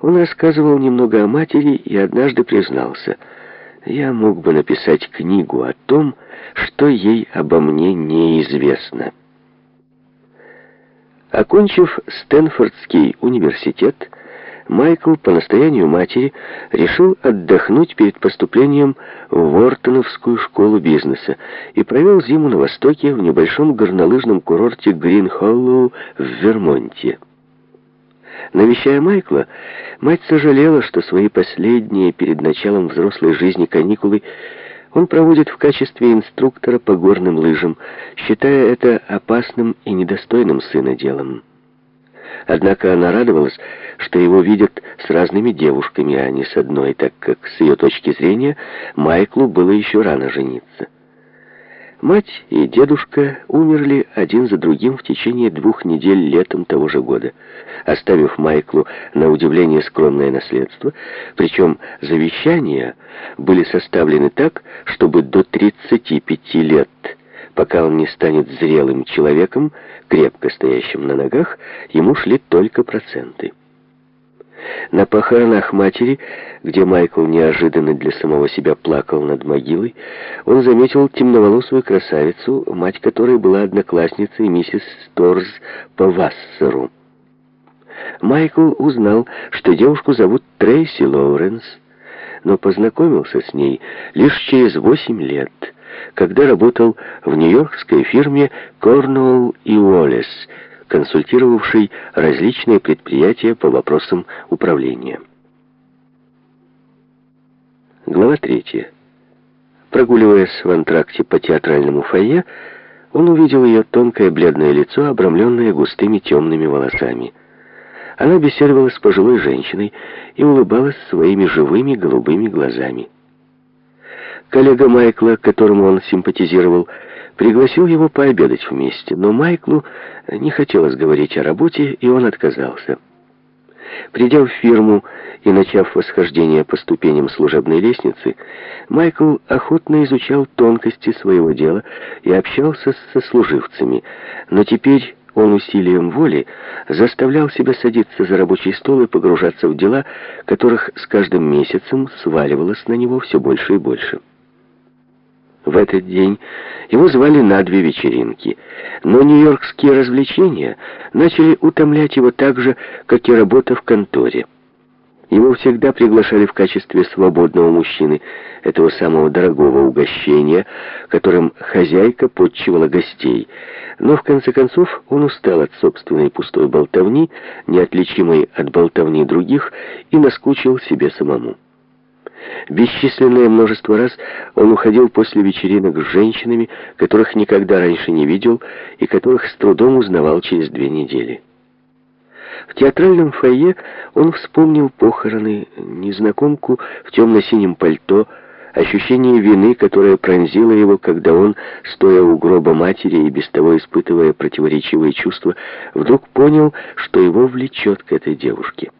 Он рассказывал немного о матери и однажды признался, «Я мог бы написать книгу о том, что ей обо мне неизвестно». Окончив Стэнфордский университет, Майкл по настоянию матери решил отдохнуть перед поступлением в Уортоновскую школу бизнеса и провел зиму на востоке в небольшом горнолыжном курорте Грин-Холлоу в Вермонте. Навещая Майкла, мать сожалела, что свои последние перед началом взрослой жизни каникулы он проводит в качестве инструктора по горным лыжам, считая это опасным и недостойным сына делом. Однако она радовалась, что его видят с разными девушками, а не с одной, так как, с ее точки зрения, Майклу было еще рано жениться. Мать и дедушка умерли один за другим в течение двух недель летом того же года, оставив Майклу на удивление скромное наследство, причем завещания были составлены так, чтобы до 35 лет, пока он не станет зрелым человеком, крепко стоящим на ногах, ему шли только проценты. На похоронах матери, где Майкл неожиданно для самого себя плакал над могилой, он заметил темноволосую красавицу, мать которой была одноклассницей миссис Сторз по Вассеру. Майкл узнал, что девушку зовут Трейси Лоуренс, но познакомился с ней лишь через восемь лет, когда работал в нью-йоркской фирме «Корнуолл и Уоллес», консультировавший различные предприятия по вопросам управления. Глава третья. Прогуливаясь в антракте по театральному фойе, он увидел ее тонкое бледное лицо, обрамленное густыми темными волосами. Она беседовала с пожилой женщиной и улыбалась своими живыми голубыми глазами. Коллега Майкла, которому он симпатизировал, пригласил его пообедать вместе, но Майклу не хотелось говорить о работе, и он отказался. Придя в фирму и начав восхождение по ступеням служебной лестницы, Майкл охотно изучал тонкости своего дела и общался с сослуживцами, но теперь он усилием воли заставлял себя садиться за рабочий стол и погружаться в дела, которых с каждым месяцем сваливалось на него все больше и больше. В этот день его звали на две вечеринки, но нью-йоркские развлечения начали утомлять его так же, как и работа в конторе. Его всегда приглашали в качестве свободного мужчины, этого самого дорогого угощения, которым хозяйка подчивала гостей. Но в конце концов он устал от собственной пустой болтовни, неотличимой от болтовни других, и наскучил себе самому. Бесчисленное множество раз он уходил после вечеринок с женщинами, которых никогда раньше не видел и которых с трудом узнавал через две недели. В театральном фойе он вспомнил похороны, незнакомку в темно-синем пальто, ощущение вины, которое пронзило его, когда он, стоя у гроба матери и без того испытывая противоречивые чувства, вдруг понял, что его влечет к этой девушке.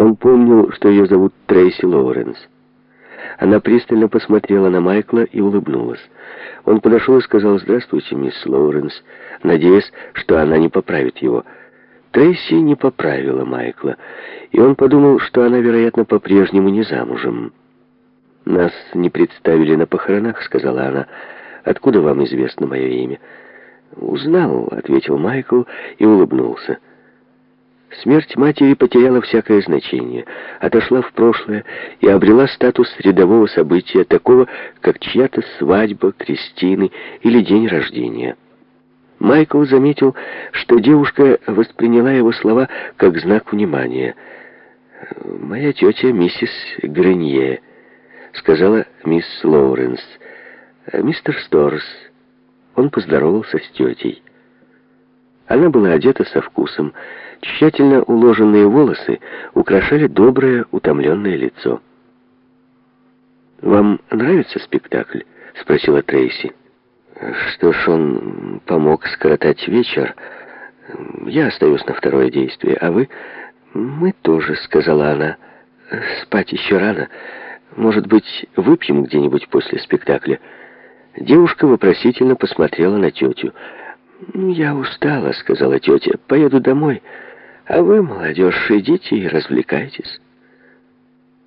Он помнил, что ее зовут Трейси Лоуренс. Она пристально посмотрела на Майкла и улыбнулась. Он подошел и сказал «Здравствуйте, мисс Лоуренс», надеясь, что она не поправит его. Трейси не поправила Майкла, и он подумал, что она, вероятно, по-прежнему не замужем. «Нас не представили на похоронах», — сказала она. «Откуда вам известно мое имя?» «Узнал», — ответил Майкл и улыбнулся. Смерть матери потеряла всякое значение, отошла в прошлое и обрела статус рядового события, такого, как чья-то свадьба, крестины или день рождения. Майкл заметил, что девушка восприняла его слова как знак внимания. «Моя тетя миссис Гренье», — сказала мисс Лоуренс. «Мистер Сторс». Он поздоровался с тетей. Она была одета со вкусом, Тщательно уложенные волосы украшали доброе, утомленное лицо. «Вам нравится спектакль?» — спросила Трейси. «Что ж, он помог скоротать вечер. Я остаюсь на второе действие, а вы...» «Мы тоже», — сказала она. «Спать еще рано. Может быть, выпьем где-нибудь после спектакля?» Девушка вопросительно посмотрела на тетю. «Я устала», — сказала тетя. «Поеду домой». А вы, молодежь, идите и развлекайтесь.